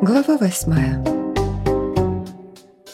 Глава восьмая.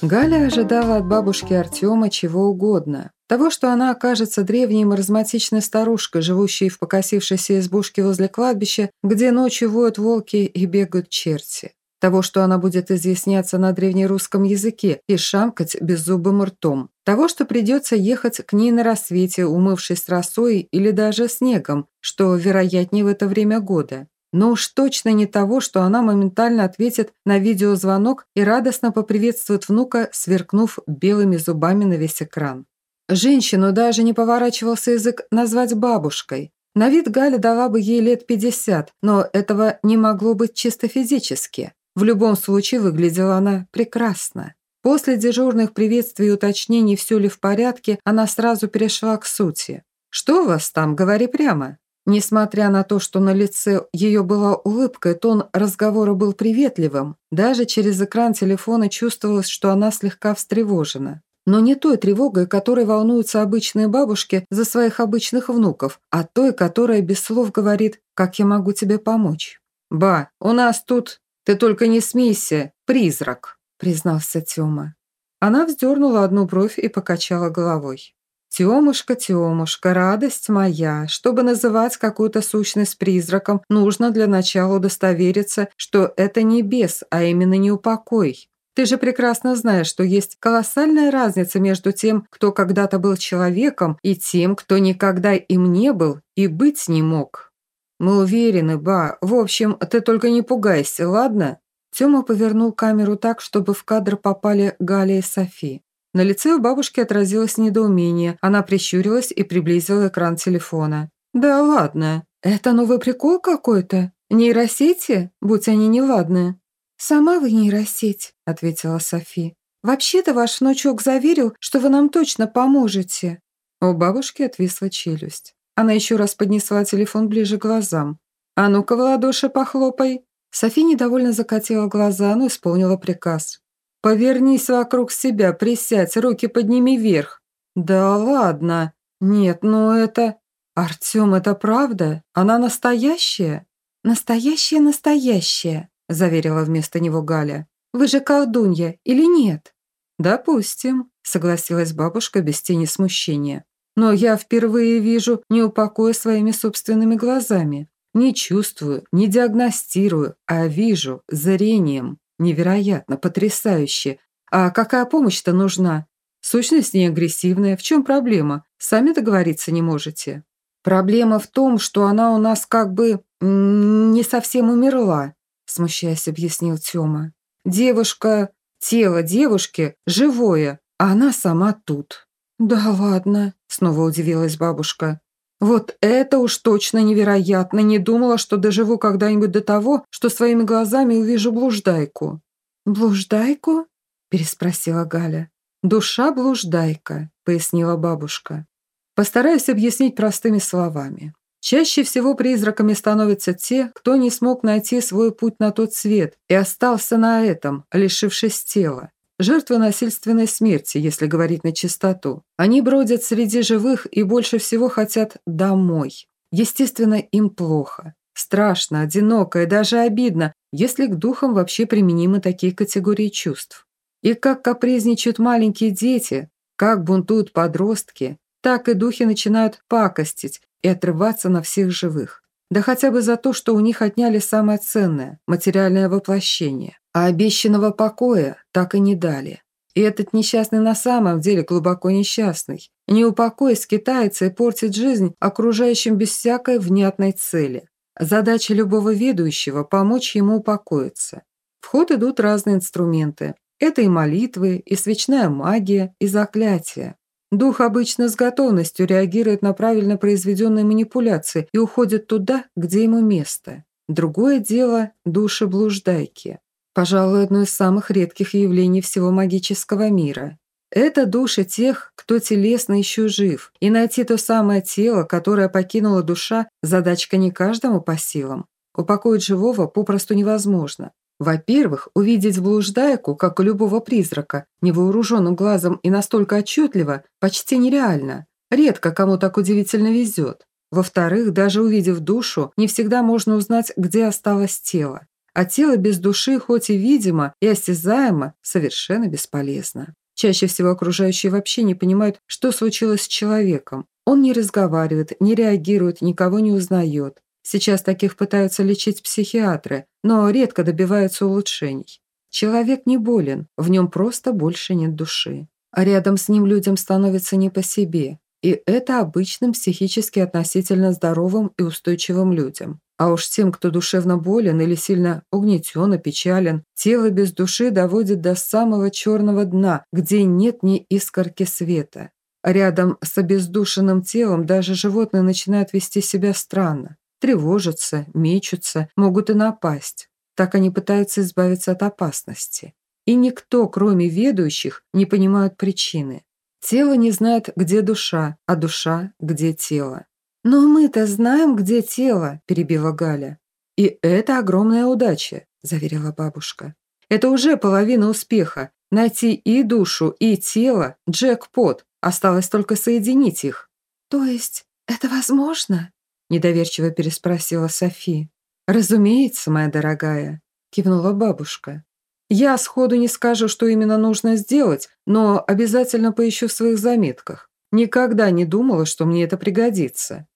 Галя ожидала от бабушки Артема чего угодно. Того, что она окажется древней маразматичной старушкой, живущей в покосившейся избушке возле кладбища, где ночью воют волки и бегают черти. Того, что она будет изъясняться на древнерусском языке и шамкать беззубым ртом. Того, что придется ехать к ней на рассвете, умывшись росой или даже снегом, что вероятнее в это время года но уж точно не того, что она моментально ответит на видеозвонок и радостно поприветствует внука, сверкнув белыми зубами на весь экран. Женщину даже не поворачивался язык назвать бабушкой. На вид Галя дала бы ей лет 50, но этого не могло быть чисто физически. В любом случае выглядела она прекрасно. После дежурных приветствий и уточнений, все ли в порядке, она сразу перешла к сути. «Что у вас там? Говори прямо». Несмотря на то, что на лице ее была улыбка тон разговора был приветливым, даже через экран телефона чувствовалось, что она слегка встревожена. Но не той тревогой, которой волнуются обычные бабушки за своих обычных внуков, а той, которая без слов говорит «как я могу тебе помочь». «Ба, у нас тут, ты только не смейся, призрак», признался Тёма. Она вздернула одну бровь и покачала головой. «Темушка, Темушка, радость моя, чтобы называть какую-то сущность призраком, нужно для начала удостовериться, что это не бес, а именно неупокой. Ты же прекрасно знаешь, что есть колоссальная разница между тем, кто когда-то был человеком, и тем, кто никогда им не был и быть не мог. Мы уверены, ба. В общем, ты только не пугайся, ладно?» Тёма повернул камеру так, чтобы в кадр попали Галя и Софи. На лице у бабушки отразилось недоумение. Она прищурилась и приблизила экран телефона. «Да ладно. Это новый прикол какой-то? Нейросети? Будь они неладные». «Сама вы нейросеть», — ответила Софи. «Вообще-то ваш внучок заверил, что вы нам точно поможете». У бабушки отвисла челюсть. Она еще раз поднесла телефон ближе к глазам. «А ну-ка в ладоши похлопай». Софи недовольно закатила глаза, но исполнила приказ. Повернись вокруг себя, присядь, руки подними вверх. Да ладно. Нет, ну это... Артём, это правда? Она настоящая? Настоящая, настоящая, заверила вместо него Галя. Вы же колдунья или нет? Допустим, согласилась бабушка без тени смущения. Но я впервые вижу неупокой своими собственными глазами. Не чувствую, не диагностирую, а вижу зрением. Невероятно, потрясающе. А какая помощь-то нужна? Сущность не агрессивная. В чем проблема? Сами договориться не можете. Проблема в том, что она у нас как бы не совсем умерла, смущаясь, объяснил Тёма. Девушка, тело девушки живое, а она сама тут. Да ладно, снова удивилась бабушка. Вот это уж точно невероятно. Не думала, что доживу когда-нибудь до того, что своими глазами увижу блуждайку. «Блуждайку?» – переспросила Галя. «Душа блуждайка», – пояснила бабушка. Постараюсь объяснить простыми словами. Чаще всего призраками становятся те, кто не смог найти свой путь на тот свет и остался на этом, лишившись тела. Жертвы насильственной смерти, если говорить на чистоту. Они бродят среди живых и больше всего хотят домой. Естественно, им плохо. Страшно, одиноко и даже обидно, если к духам вообще применимы такие категории чувств. И как капризничают маленькие дети, как бунтуют подростки, так и духи начинают пакостить и отрываться на всех живых. Да хотя бы за то, что у них отняли самое ценное – материальное воплощение. А обещанного покоя так и не дали. И этот несчастный на самом деле глубоко несчастный. Не упокой скитается и портит жизнь окружающим без всякой внятной цели. Задача любого ведущего – помочь ему упокоиться. В ход идут разные инструменты. Это и молитвы, и свечная магия, и заклятия. Дух обычно с готовностью реагирует на правильно произведенные манипуляции и уходит туда, где ему место. Другое дело – души блуждайки. Пожалуй, одно из самых редких явлений всего магического мира. Это души тех, кто телесно еще жив, и найти то самое тело, которое покинула душа, задачка не каждому по силам. Упокоить живого попросту невозможно. Во-первых, увидеть блуждайку, как у любого призрака, невооруженным глазом и настолько отчетливо, почти нереально. Редко кому так удивительно везет. Во-вторых, даже увидев душу, не всегда можно узнать, где осталось тело. А тело без души, хоть и видимо и осязаемо, совершенно бесполезно. Чаще всего окружающие вообще не понимают, что случилось с человеком. Он не разговаривает, не реагирует, никого не узнает. Сейчас таких пытаются лечить психиатры, но редко добиваются улучшений. Человек не болен, в нем просто больше нет души. А рядом с ним людям становится не по себе. И это обычным психически относительно здоровым и устойчивым людям. А уж тем, кто душевно болен или сильно угнетен и печален, тело без души доводит до самого черного дна, где нет ни искорки света. Рядом с обездушенным телом даже животные начинают вести себя странно. Тревожатся, мечутся, могут и напасть. Так они пытаются избавиться от опасности. И никто, кроме ведущих, не понимает причины. Тело не знает, где душа, а душа, где тело. «Но мы-то знаем, где тело», – перебила Галя. «И это огромная удача», – заверила бабушка. «Это уже половина успеха. Найти и душу, и тело – джекпот. Осталось только соединить их». «То есть это возможно?» – недоверчиво переспросила Софи. «Разумеется, моя дорогая», – кивнула бабушка. «Я сходу не скажу, что именно нужно сделать, но обязательно поищу в своих заметках. Никогда не думала, что мне это пригодится».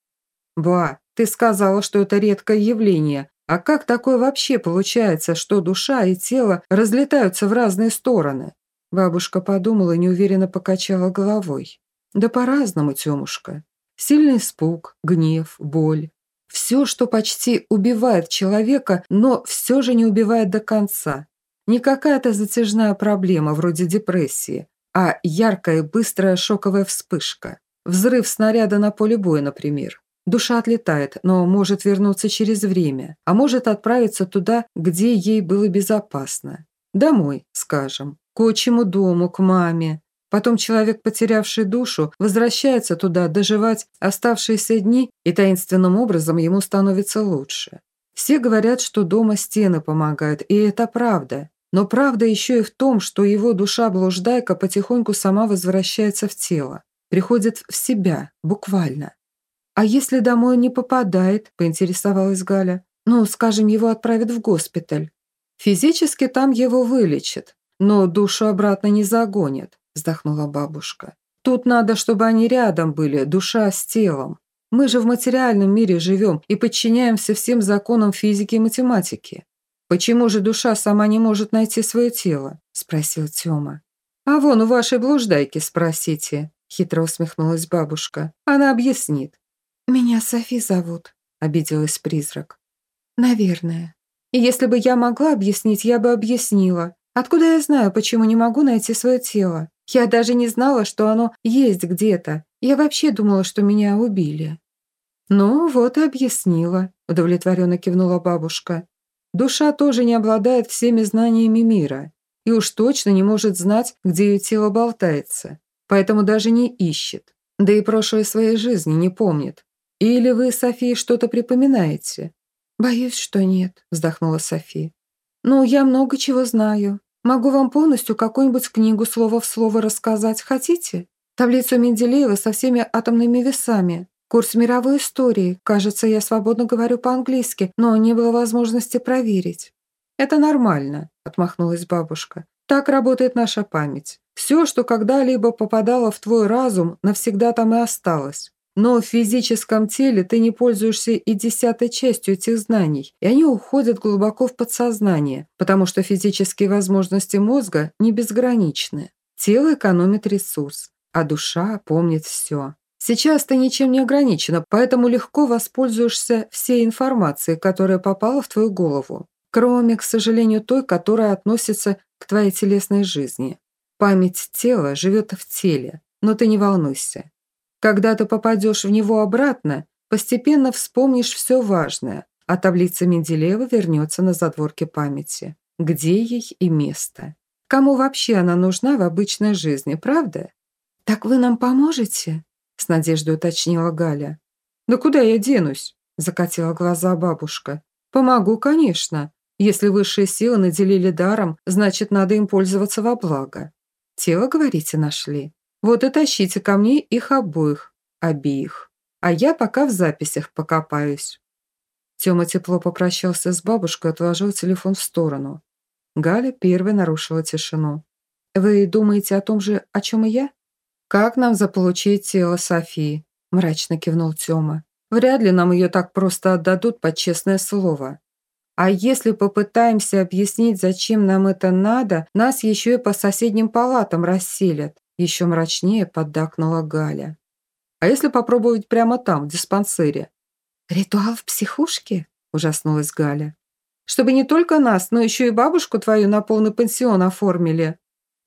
«Ба, ты сказала, что это редкое явление. А как такое вообще получается, что душа и тело разлетаются в разные стороны?» Бабушка подумала и неуверенно покачала головой. «Да по-разному, Тёмушка. Сильный испуг, гнев, боль. Все, что почти убивает человека, но все же не убивает до конца. Не какая-то затяжная проблема вроде депрессии, а яркая быстрая шоковая вспышка. Взрыв снаряда на поле боя, например. Душа отлетает, но может вернуться через время, а может отправиться туда, где ей было безопасно. Домой, скажем, к отчему дому, к маме. Потом человек, потерявший душу, возвращается туда доживать оставшиеся дни, и таинственным образом ему становится лучше. Все говорят, что дома стены помогают, и это правда. Но правда еще и в том, что его душа-блуждайка потихоньку сама возвращается в тело, приходит в себя, буквально. «А если домой не попадает?» – поинтересовалась Галя. «Ну, скажем, его отправят в госпиталь. Физически там его вылечат, но душу обратно не загонят», – вздохнула бабушка. «Тут надо, чтобы они рядом были, душа с телом. Мы же в материальном мире живем и подчиняемся всем законам физики и математики. Почему же душа сама не может найти свое тело?» – спросил Тёма. «А вон у вашей блуждайки спросите», – хитро усмехнулась бабушка. «Она объяснит. «Меня Софи зовут», — обиделась призрак. «Наверное. И если бы я могла объяснить, я бы объяснила. Откуда я знаю, почему не могу найти свое тело? Я даже не знала, что оно есть где-то. Я вообще думала, что меня убили». «Ну, вот и объяснила», — удовлетворенно кивнула бабушка. «Душа тоже не обладает всеми знаниями мира и уж точно не может знать, где ее тело болтается, поэтому даже не ищет, да и прошлой своей жизни не помнит. Или вы, София, что-то припоминаете?» «Боюсь, что нет», – вздохнула София. «Ну, я много чего знаю. Могу вам полностью какую-нибудь книгу слово в слово рассказать. Хотите? Таблицу Менделеева со всеми атомными весами. Курс мировой истории. Кажется, я свободно говорю по-английски, но не было возможности проверить». «Это нормально», – отмахнулась бабушка. «Так работает наша память. Все, что когда-либо попадало в твой разум, навсегда там и осталось. Но в физическом теле ты не пользуешься и десятой частью этих знаний, и они уходят глубоко в подсознание, потому что физические возможности мозга не безграничны. Тело экономит ресурс, а душа помнит все. Сейчас ты ничем не ограничена, поэтому легко воспользуешься всей информацией, которая попала в твою голову, кроме, к сожалению, той, которая относится к твоей телесной жизни. Память тела живет в теле, но ты не волнуйся. Когда ты попадешь в него обратно, постепенно вспомнишь все важное, а таблица Менделеева вернется на задворке памяти. Где ей и место? Кому вообще она нужна в обычной жизни, правда? «Так вы нам поможете?» – с надеждой уточнила Галя. «Да куда я денусь?» – закатила глаза бабушка. «Помогу, конечно. Если высшие силы наделили даром, значит, надо им пользоваться во благо. Тело, говорите, нашли? Вот и тащите ко мне их обоих, обеих. А я пока в записях покопаюсь. Тёма тепло попрощался с бабушкой и отложил телефон в сторону. Галя первой нарушила тишину. «Вы думаете о том же, о чем и я?» «Как нам заполучить тело Софии?» – мрачно кивнул Тёма. «Вряд ли нам ее так просто отдадут под честное слово. А если попытаемся объяснить, зачем нам это надо, нас еще и по соседним палатам расселят», – еще мрачнее поддакнула Галя. «А если попробовать прямо там, в диспансере?» «Ритуал в психушке?» – ужаснулась Галя. «Чтобы не только нас, но еще и бабушку твою на полный пансион оформили»,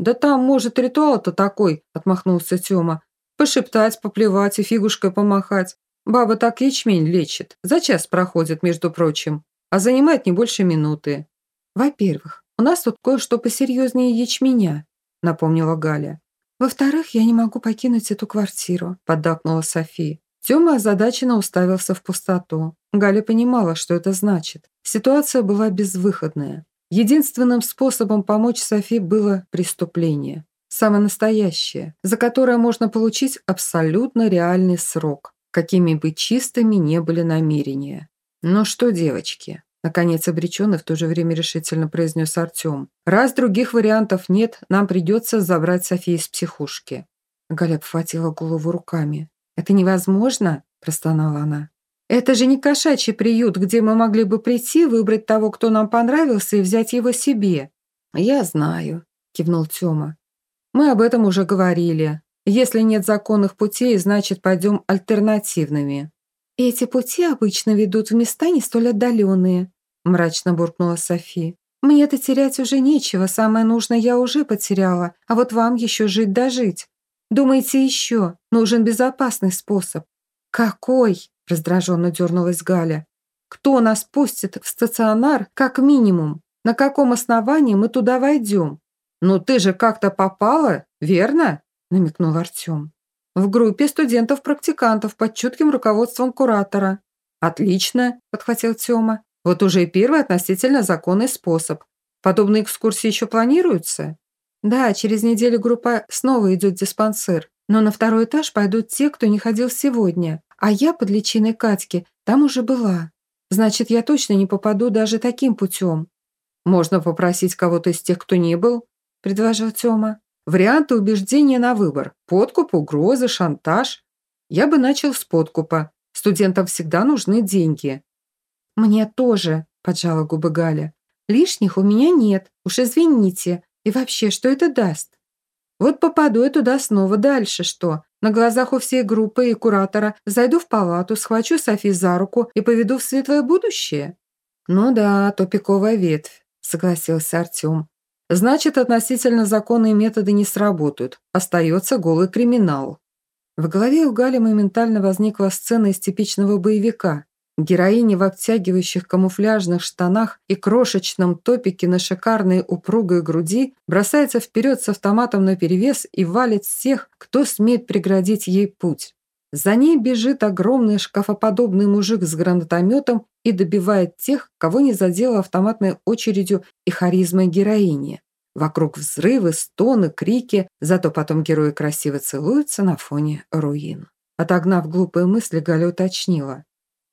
«Да там, может, ритуал-то такой», – отмахнулся Тёма. «Пошептать, поплевать и фигушкой помахать. Баба так ячмень лечит. За час проходит, между прочим. А занимает не больше минуты». «Во-первых, у нас тут кое-что посерьезнее ячменя», – напомнила Галя. «Во-вторых, я не могу покинуть эту квартиру», – поддакнула София. Тёма озадаченно уставился в пустоту. Галя понимала, что это значит. Ситуация была безвыходная. Единственным способом помочь Софи было преступление. Самое настоящее, за которое можно получить абсолютно реальный срок, какими бы чистыми не были намерения. «Ну что, девочки?» Наконец обреченно в то же время решительно произнес Артем. «Раз других вариантов нет, нам придется забрать Софи из психушки». Галя обхватила голову руками. «Это невозможно?» – простонала она. Это же не кошачий приют, где мы могли бы прийти, выбрать того, кто нам понравился, и взять его себе». «Я знаю», – кивнул Тёма. «Мы об этом уже говорили. Если нет законных путей, значит, пойдем альтернативными». «Эти пути обычно ведут в места не столь отдаленные», – мрачно буркнула Софи. «Мне-то терять уже нечего, самое нужное я уже потеряла, а вот вам еще жить дожить. Думаете, еще нужен безопасный способ?» «Какой?» раздраженно дернулась Галя. «Кто нас пустит в стационар как минимум? На каком основании мы туда войдем?» «Ну ты же как-то попала, верно?» намекнул Артем. «В группе студентов-практикантов под чутким руководством куратора». «Отлично», – подхватил Тёма. «Вот уже и первый относительно законный способ. Подобные экскурсии еще планируются?» «Да, через неделю группа снова идет в диспансер, но на второй этаж пойдут те, кто не ходил сегодня. А я под личиной Катьки там уже была. Значит, я точно не попаду даже таким путем. Можно попросить кого-то из тех, кто не был, предложил Тёма. Варианты убеждения на выбор. Подкуп, угрозы, шантаж. Я бы начал с подкупа. Студентам всегда нужны деньги. Мне тоже, поджала губы Галя. Лишних у меня нет, уж извините. И вообще, что это даст? Вот попаду я туда снова, дальше что? На глазах у всей группы и куратора зайду в палату, схвачу Софи за руку и поведу в светлое будущее? Ну да, тупиковая ветвь, согласился Артем. Значит, относительно законные методы не сработают. Остается голый криминал. В голове у Гали моментально возникла сцена из типичного боевика. Героиня в обтягивающих камуфляжных штанах и крошечном топике на шикарной упругой груди бросается вперед с автоматом наперевес и валит всех, кто смеет преградить ей путь. За ней бежит огромный шкафоподобный мужик с гранатометом и добивает тех, кого не задела автоматной очередью и харизмой героини. Вокруг взрывы, стоны, крики, зато потом герои красиво целуются на фоне руин. Отогнав глупые мысли, Галя уточнила.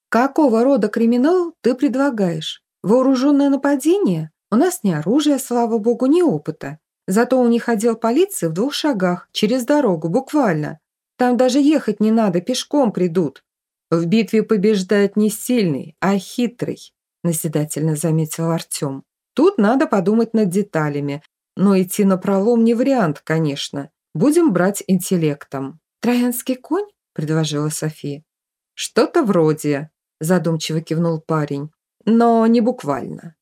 Какого рода криминал ты предлагаешь? Вооруженное нападение? У нас ни оружия, слава богу, ни опыта. Зато у них отдел полиции в двух шагах, через дорогу, буквально. Там даже ехать не надо, пешком придут. В битве побеждает не сильный, а хитрый, наседательно заметил Артем. Тут надо подумать над деталями, но идти на пролом не вариант, конечно. Будем брать интеллектом. «Троянский конь?» – предложила София. «Что-то вроде», задумчиво кивнул парень. Но не буквально.